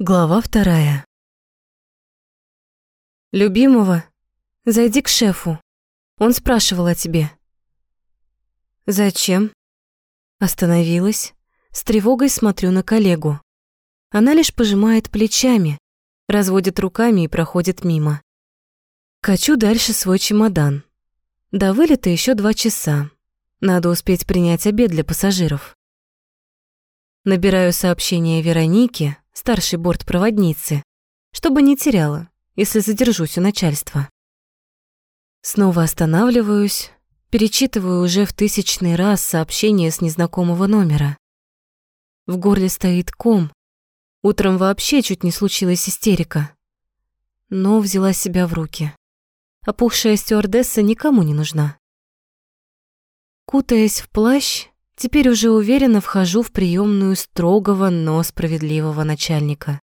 Глава вторая. Любимого, зайди к шефу. Он спрашивал о тебе. Зачем? Остановилась. С тревогой смотрю на коллегу. Она лишь пожимает плечами, разводит руками и проходит мимо. Качу дальше свой чемодан. До вылета еще два часа. Надо успеть принять обед для пассажиров. Набираю сообщение Веронике, старшей бортпроводницы, чтобы не теряла, если задержусь у начальства. Снова останавливаюсь, перечитываю уже в тысячный раз сообщение с незнакомого номера. В горле стоит ком. Утром вообще чуть не случилась истерика. Но взяла себя в руки. Опухшая стюардесса никому не нужна. Кутаясь в плащ, Теперь уже уверенно вхожу в приемную строгого, но справедливого начальника.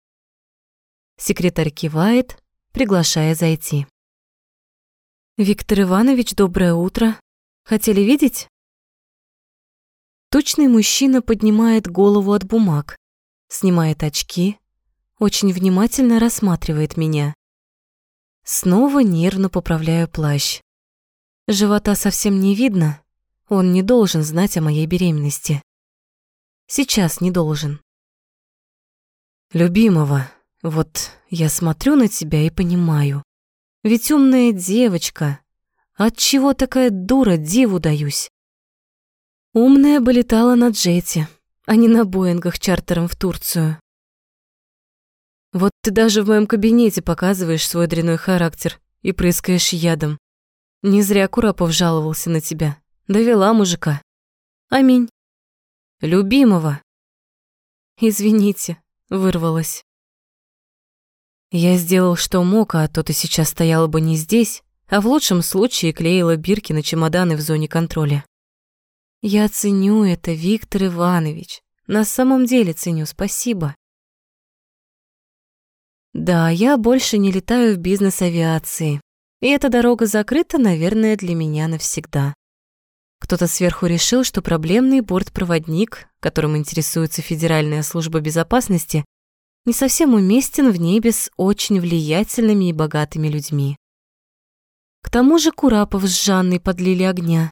Секретарь кивает, приглашая зайти. «Виктор Иванович, доброе утро. Хотели видеть?» Тучный мужчина поднимает голову от бумаг, снимает очки, очень внимательно рассматривает меня. Снова нервно поправляю плащ. Живота совсем не видно, он не должен знать о моей беременности. Сейчас не должен. Любимого, вот я смотрю на тебя и понимаю. Ведь умная девочка. От чего такая дура диву даюсь? Умная бы летала на джете, а не на Боингах чартером в Турцию. Вот ты даже в моем кабинете показываешь свой дряной характер и прыскаешь ядом. Не зря Курапов жаловался на тебя. Довела мужика. Аминь. Любимого. Извините, вырвалась. Я сделал, что мог, а то ты сейчас стояла бы не здесь, а в лучшем случае клеила бирки на чемоданы в зоне контроля. Я ценю это, Виктор Иванович. На самом деле ценю, спасибо. Да, я больше не летаю в бизнес-авиации. И эта дорога закрыта, наверное, для меня навсегда. Кто-то сверху решил, что проблемный бортпроводник, которым интересуется Федеральная служба безопасности, не совсем уместен в небе с очень влиятельными и богатыми людьми. К тому же Курапов с Жанной подлили огня.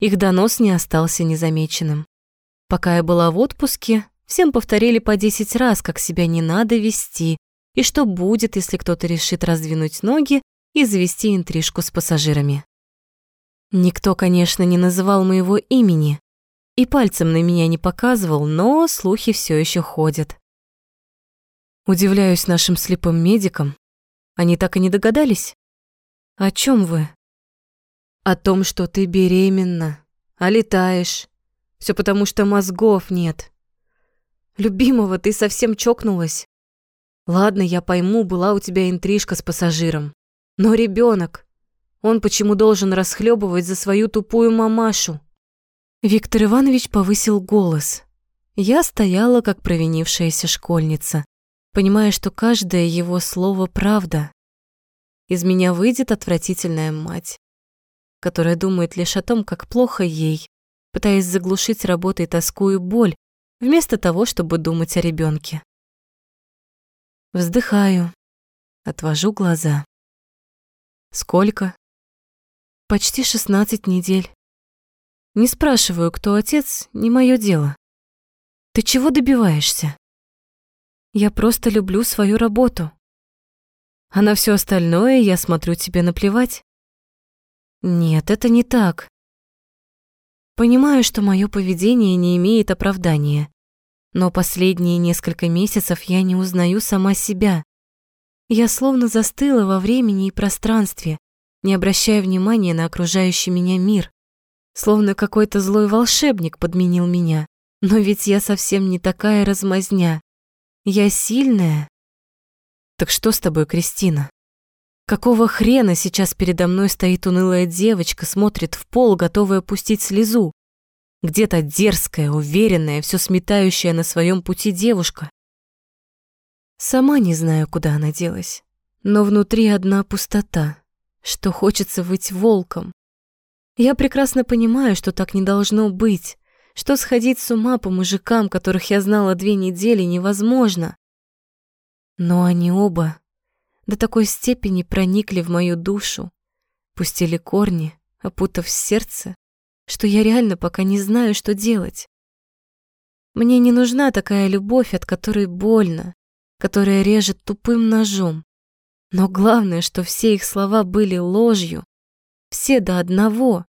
Их донос не остался незамеченным. Пока я была в отпуске, всем повторили по десять раз, как себя не надо вести, и что будет, если кто-то решит раздвинуть ноги и завести интрижку с пассажирами. Никто, конечно, не называл моего имени и пальцем на меня не показывал, но слухи все еще ходят. Удивляюсь нашим слепым медикам. Они так и не догадались? О чем вы? О том, что ты беременна, а летаешь. Все потому, что мозгов нет. Любимого, ты совсем чокнулась. Ладно, я пойму, была у тебя интрижка с пассажиром. Но ребенок. Он почему должен расхлебывать за свою тупую мамашу? Виктор Иванович повысил голос. Я стояла, как провинившаяся школьница, понимая, что каждое его слово правда. Из меня выйдет отвратительная мать, которая думает лишь о том, как плохо ей, пытаясь заглушить работой тоску и боль, вместо того, чтобы думать о ребенке. Вздыхаю, отвожу глаза. Сколько? Почти 16 недель. Не спрашиваю, кто отец, не мое дело. Ты чего добиваешься? Я просто люблю свою работу. А на все остальное я смотрю тебе наплевать. Нет, это не так. Понимаю, что мое поведение не имеет оправдания, но последние несколько месяцев я не узнаю сама себя. Я словно застыла во времени и пространстве, не обращая внимания на окружающий меня мир. Словно какой-то злой волшебник подменил меня. Но ведь я совсем не такая размазня. Я сильная. Так что с тобой, Кристина? Какого хрена сейчас передо мной стоит унылая девочка, смотрит в пол, готовая пустить слезу? Где-то дерзкая, уверенная, все сметающая на своем пути девушка. Сама не знаю, куда она делась, но внутри одна пустота что хочется быть волком. Я прекрасно понимаю, что так не должно быть, что сходить с ума по мужикам, которых я знала две недели, невозможно. Но они оба до такой степени проникли в мою душу, пустили корни, опутав сердце, что я реально пока не знаю, что делать. Мне не нужна такая любовь, от которой больно, которая режет тупым ножом. Но главное, что все их слова были ложью, все до одного.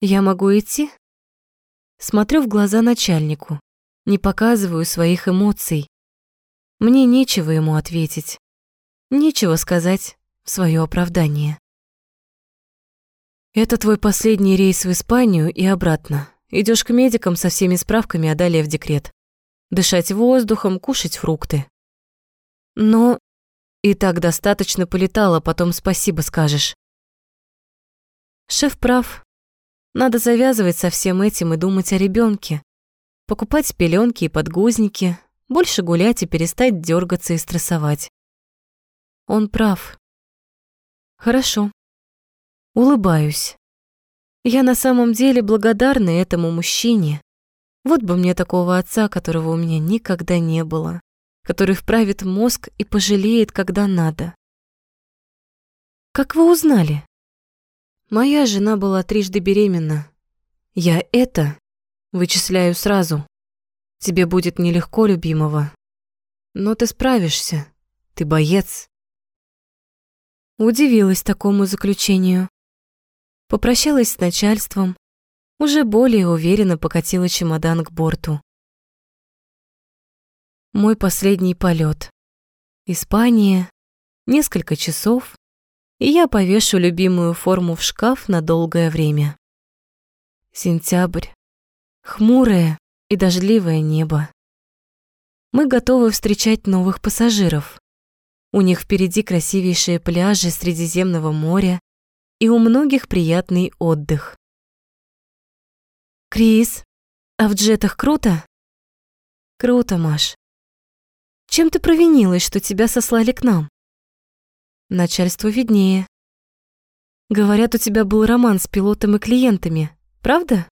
Я могу идти? Смотрю в глаза начальнику, не показываю своих эмоций. Мне нечего ему ответить, нечего сказать в свое оправдание. Это твой последний рейс в Испанию и обратно. Идешь к медикам со всеми справками, а в декрет. Дышать воздухом, кушать фрукты. Но и так достаточно полетала, потом спасибо скажешь. Шеф прав. Надо завязывать со всем этим и думать о ребенке. Покупать пеленки и подгузники, больше гулять и перестать дергаться и стрессовать. Он прав. Хорошо. Улыбаюсь. Я на самом деле благодарна этому мужчине. Вот бы мне такого отца, которого у меня никогда не было, который вправит мозг и пожалеет, когда надо. Как вы узнали? Моя жена была трижды беременна. Я это вычисляю сразу. Тебе будет нелегко, любимого. Но ты справишься. Ты боец. Удивилась такому заключению. Попрощалась с начальством, уже более уверенно покатила чемодан к борту. Мой последний полет. Испания, несколько часов, и я повешу любимую форму в шкаф на долгое время. Сентябрь. Хмурое и дождливое небо. Мы готовы встречать новых пассажиров. У них впереди красивейшие пляжи Средиземного моря и у многих приятный отдых. Крис, а в джетах круто? Круто, Маш. Чем ты провинилась, что тебя сослали к нам? Начальству виднее. Говорят, у тебя был роман с пилотом и клиентами, правда?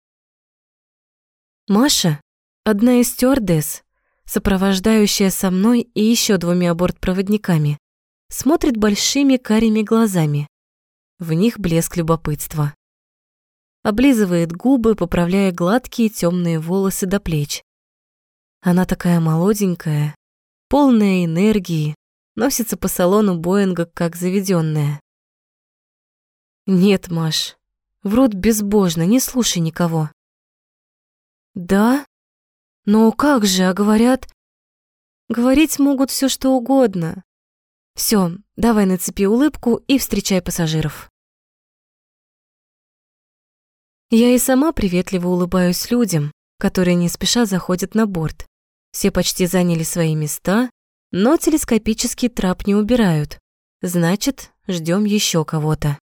Маша, одна из стюардесс, сопровождающая со мной и еще двумя бортпроводниками, смотрит большими карими глазами. В них блеск любопытства. Облизывает губы, поправляя гладкие темные волосы до плеч. Она такая молоденькая, полная энергии, носится по салону Боинга как заведенная. Нет, Маш, врут безбожно, не слушай никого. Да? Но как же, а говорят... Говорить могут все что угодно. Все, давай нацепи улыбку и встречай пассажиров. Я и сама приветливо улыбаюсь людям, которые не спеша заходят на борт. Все почти заняли свои места, но телескопический трап не убирают. Значит, ждем еще кого-то.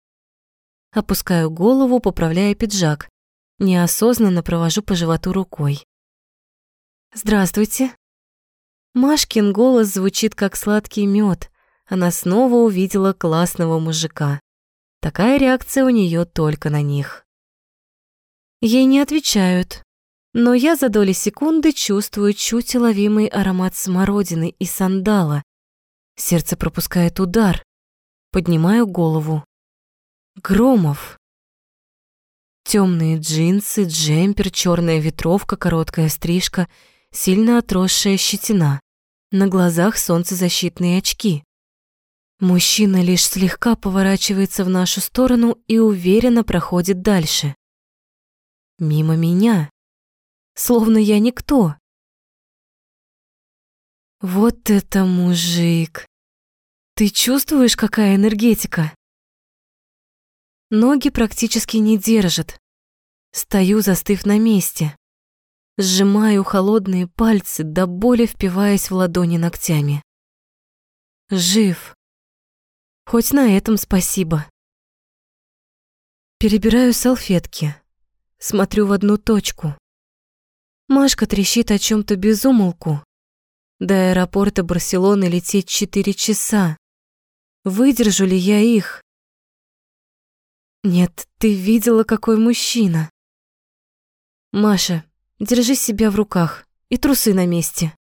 Опускаю голову, поправляя пиджак. Неосознанно провожу по животу рукой. «Здравствуйте». Машкин голос звучит, как сладкий мед, она снова увидела классного мужика. Такая реакция у нее только на них. Ей не отвечают, но я за доли секунды чувствую чуть уловимый аромат смородины и сандала. Сердце пропускает удар. Поднимаю голову. Громов. Темные джинсы, джемпер, черная ветровка, короткая стрижка, сильно отросшая щетина. На глазах солнцезащитные очки. Мужчина лишь слегка поворачивается в нашу сторону и уверенно проходит дальше. Мимо меня. Словно я никто. Вот это мужик. Ты чувствуешь, какая энергетика? Ноги практически не держат. Стою, застыв на месте. Сжимаю холодные пальцы, до боли впиваясь в ладони ногтями. Жив. Хоть на этом спасибо. Перебираю салфетки. Смотрю в одну точку. Машка трещит о чем то безумолку. До аэропорта Барселоны лететь четыре часа. Выдержу ли я их? Нет, ты видела, какой мужчина. Маша, держи себя в руках и трусы на месте.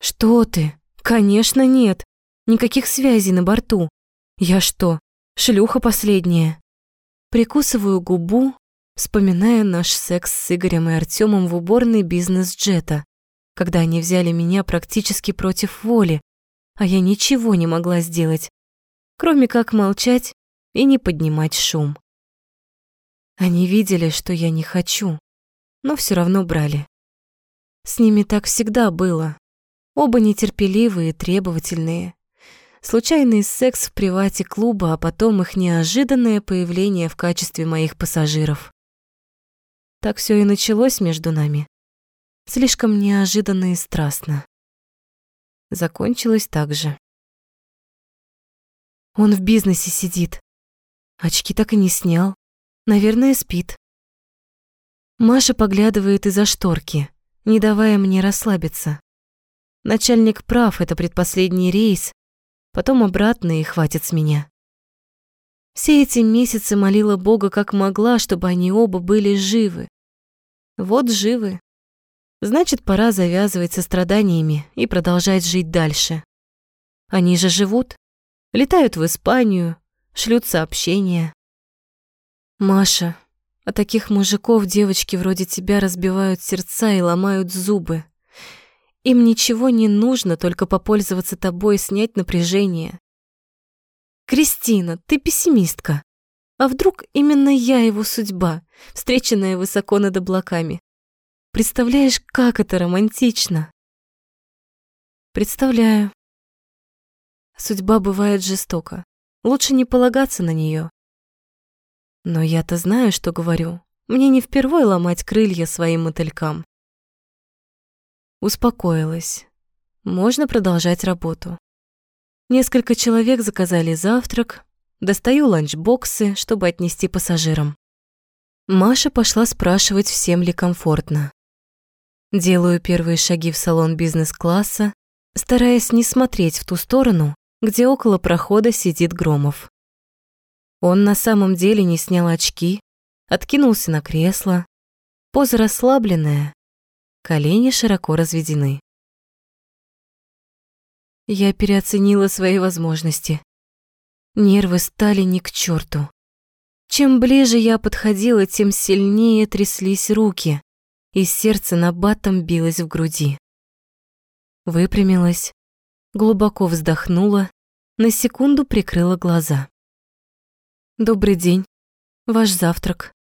Что ты? Конечно, нет. Никаких связей на борту. Я что, шлюха последняя? Прикусываю губу, вспоминая наш секс с Игорем и Артемом в уборной бизнес-джета, когда они взяли меня практически против воли, а я ничего не могла сделать, кроме как молчать и не поднимать шум. Они видели, что я не хочу, но все равно брали. С ними так всегда было. Оба нетерпеливые, требовательные. Случайный секс в привате клуба, а потом их неожиданное появление в качестве моих пассажиров. Так все и началось между нами. Слишком неожиданно и страстно. Закончилось так же. Он в бизнесе сидит. Очки так и не снял. Наверное, спит. Маша поглядывает из-за шторки, не давая мне расслабиться. Начальник прав, это предпоследний рейс, потом обратно и хватит с меня. Все эти месяцы молила Бога как могла, чтобы они оба были живы. Вот живы. Значит, пора завязывать со страданиями и продолжать жить дальше. Они же живут, летают в Испанию, шлют сообщения. Маша, а таких мужиков девочки вроде тебя разбивают сердца и ломают зубы. Им ничего не нужно, только попользоваться тобой и снять напряжение. Кристина, ты пессимистка. А вдруг именно я его судьба, встреченная высоко над облаками? Представляешь, как это романтично? Представляю. Судьба бывает жестока. Лучше не полагаться на нее. Но я-то знаю, что говорю. Мне не впервой ломать крылья своим мотылькам. Успокоилась. Можно продолжать работу. Несколько человек заказали завтрак. Достаю ланчбоксы, чтобы отнести пассажирам. Маша пошла спрашивать, всем ли комфортно. Делаю первые шаги в салон бизнес-класса, стараясь не смотреть в ту сторону, где около прохода сидит Громов. Он на самом деле не снял очки, откинулся на кресло. Поза расслабленная, колени широко разведены. Я переоценила свои возможности. Нервы стали не к черту. Чем ближе я подходила, тем сильнее тряслись руки, и сердце набатом билось в груди. Выпрямилась, глубоко вздохнула, на секунду прикрыла глаза. Добрый день. Ваш завтрак.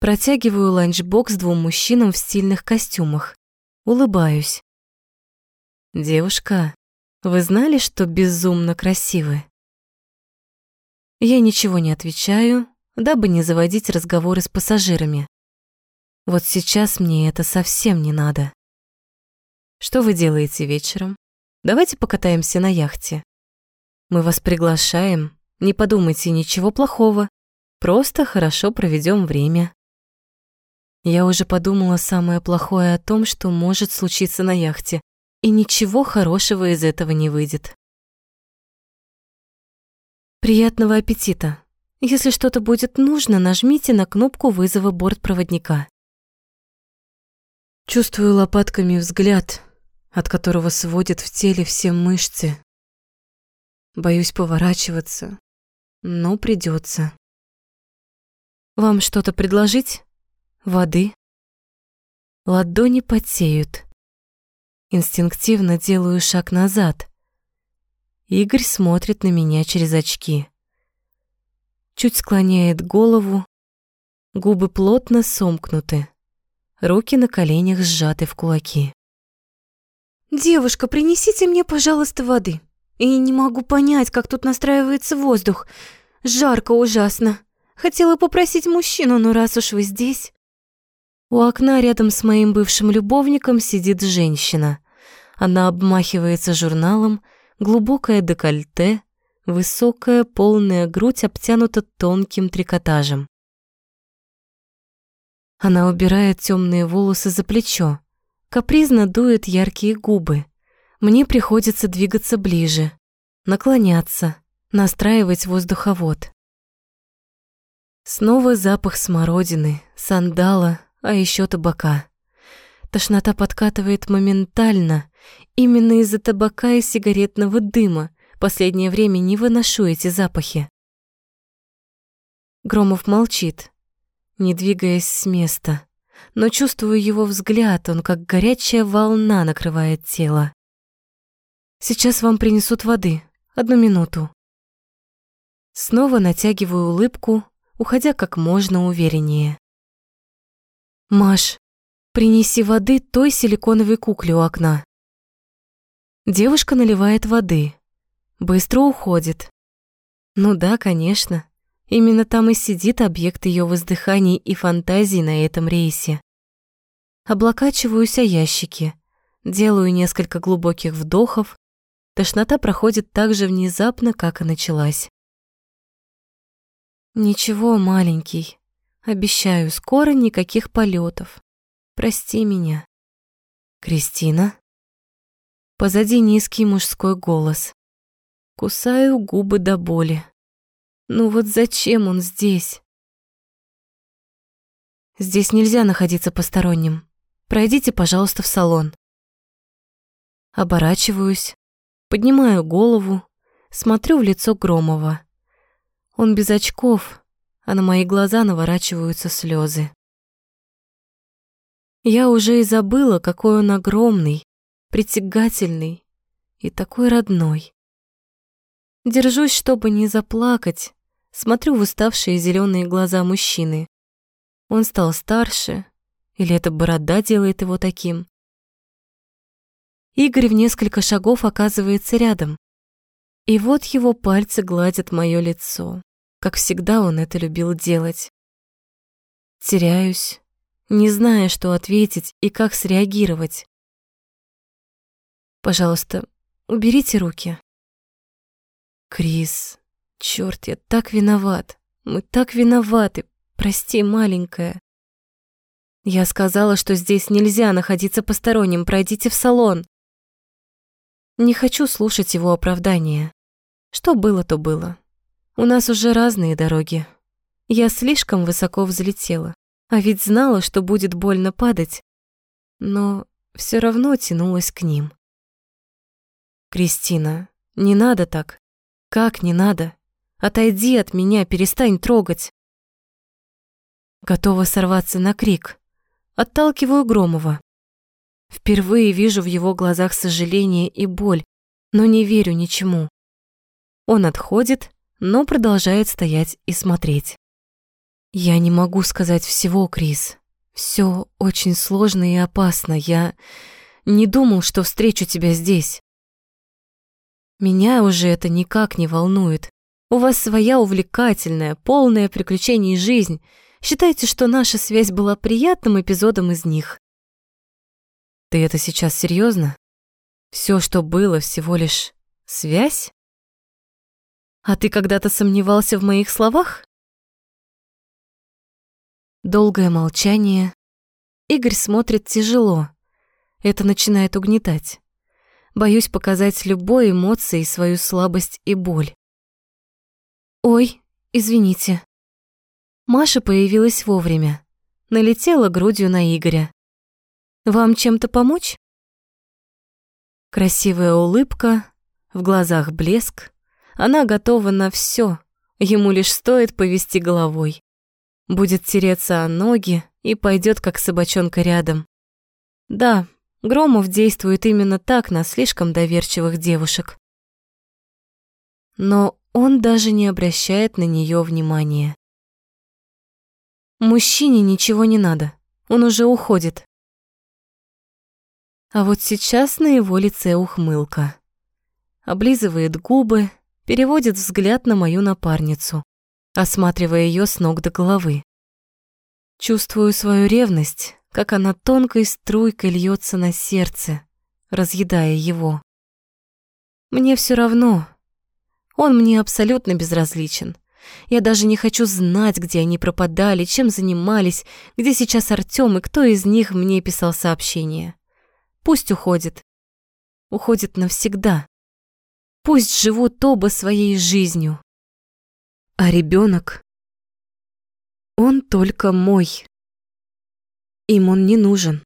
Протягиваю ланчбокс двум мужчинам в стильных костюмах. Улыбаюсь. Девушка, вы знали, что безумно красивы? Я ничего не отвечаю, дабы не заводить разговоры с пассажирами. Вот сейчас мне это совсем не надо. Что вы делаете вечером? Давайте покатаемся на яхте. Мы вас приглашаем, не подумайте ничего плохого, просто хорошо проведем время. Я уже подумала самое плохое о том, что может случиться на яхте, и ничего хорошего из этого не выйдет. Приятного аппетита. Если что-то будет нужно, нажмите на кнопку вызова бортпроводника. Чувствую лопатками взгляд, от которого сводят в теле все мышцы. Боюсь поворачиваться, но придется. Вам что-то предложить? Воды? Ладони потеют. Инстинктивно делаю шаг назад. Игорь смотрит на меня через очки. Чуть склоняет голову, губы плотно сомкнуты, руки на коленях сжаты в кулаки. «Девушка, принесите мне, пожалуйста, воды», и не могу понять, как тут настраивается воздух. Жарко ужасно. Хотела попросить мужчину, но раз уж вы здесь... У окна рядом с моим бывшим любовником сидит женщина. Она обмахивается журналом, глубокое декольте, высокая полная грудь обтянута тонким трикотажем. Она убирает темные волосы за плечо, капризно дует яркие губы. Мне приходится двигаться ближе, наклоняться, настраивать воздуховод. Снова запах смородины, сандала, а еще табака. Тошнота подкатывает моментально, именно из-за табака и сигаретного дыма. Последнее время не выношу эти запахи. Громов молчит, не двигаясь с места, но чувствую его взгляд, он как горячая волна накрывает тело. Сейчас вам принесут воды. Одну минуту. Снова натягиваю улыбку, уходя как можно увереннее. «Маш, принеси воды той силиконовой кукле у окна». Девушка наливает воды, быстро уходит. Ну да, конечно. Именно там и сидит объект ее воздыханий и фантазий на этом рейсе. Облокачиваюсь о ящики, делаю несколько глубоких вдохов, тошнота проходит так же внезапно, как и началась. Ничего, маленький. Обещаю, скоро никаких полетов. Прости меня. Кристина? Позади низкий мужской голос. Кусаю губы до боли. Ну вот зачем он здесь? Здесь нельзя находиться посторонним. Пройдите, пожалуйста, в салон. Оборачиваюсь, поднимаю голову, смотрю в лицо Громова. Он без очков, а на мои глаза наворачиваются слезы. Я уже и забыла, какой он огромный, притягательный и такой родной. Держусь, чтобы не заплакать, смотрю в уставшие зеленые глаза мужчины. Он стал старше, или эта борода делает его таким? Игорь в несколько шагов оказывается рядом. И вот его пальцы гладят мое лицо как всегда он это любил делать. Теряюсь, не зная, что ответить и как среагировать. Пожалуйста, уберите руки. Крис, черт, я так виноват. Мы так виноваты. Прости, маленькая. Я сказала, что здесь нельзя находиться посторонним. Пройдите в салон. Не хочу слушать его оправдания. Что было, то было. У нас уже разные дороги. Я слишком высоко взлетела, а ведь знала, что будет больно падать, но все равно тянулась к ним. «Кристина, не надо так. Как не надо? Отойди от меня, перестань трогать». Готова сорваться на крик. Отталкиваю Громова. Впервые вижу в его глазах сожаление и боль, но не верю ничему. Он отходит, но продолжает стоять и смотреть. Я не могу сказать всего, Крис. Все очень сложно и опасно. Я не думал, что встречу тебя здесь. Меня уже это никак не волнует. У вас своя увлекательная, полная приключений жизнь. Считайте, что наша связь была приятным эпизодом из них. Ты это сейчас серьезно? Все, что было, всего лишь связь? А ты когда-то сомневался в моих словах? Долгое молчание. Игорь смотрит тяжело. Это начинает угнетать. Боюсь показать любой эмоции свою слабость и боль. Ой, извините. Маша появилась вовремя. Налетела грудью на Игоря. Вам чем-то помочь? Красивая улыбка, в глазах блеск. Она готова на все, ему лишь стоит повести головой. Будет тереться о ноги и пойдет как собачонка рядом. Да, Громов действует именно так на слишком доверчивых девушек. Но он даже не обращает на нее внимания. Мужчине ничего не надо, он уже уходит. А вот сейчас на его лице ухмылка. Облизывает губы, переводит взгляд на мою напарницу, осматривая ее с ног до головы. Чувствую свою ревность, как она тонкой струйкой льется на сердце, разъедая его. Мне все равно. Он мне абсолютно безразличен. Я даже не хочу знать, где они пропадали, чем занимались, где сейчас Артём и кто из них мне писал сообщение. Пусть уходит. Уходит навсегда. Пусть живут оба своей жизнью. А ребенок, он только мой. Им он не нужен.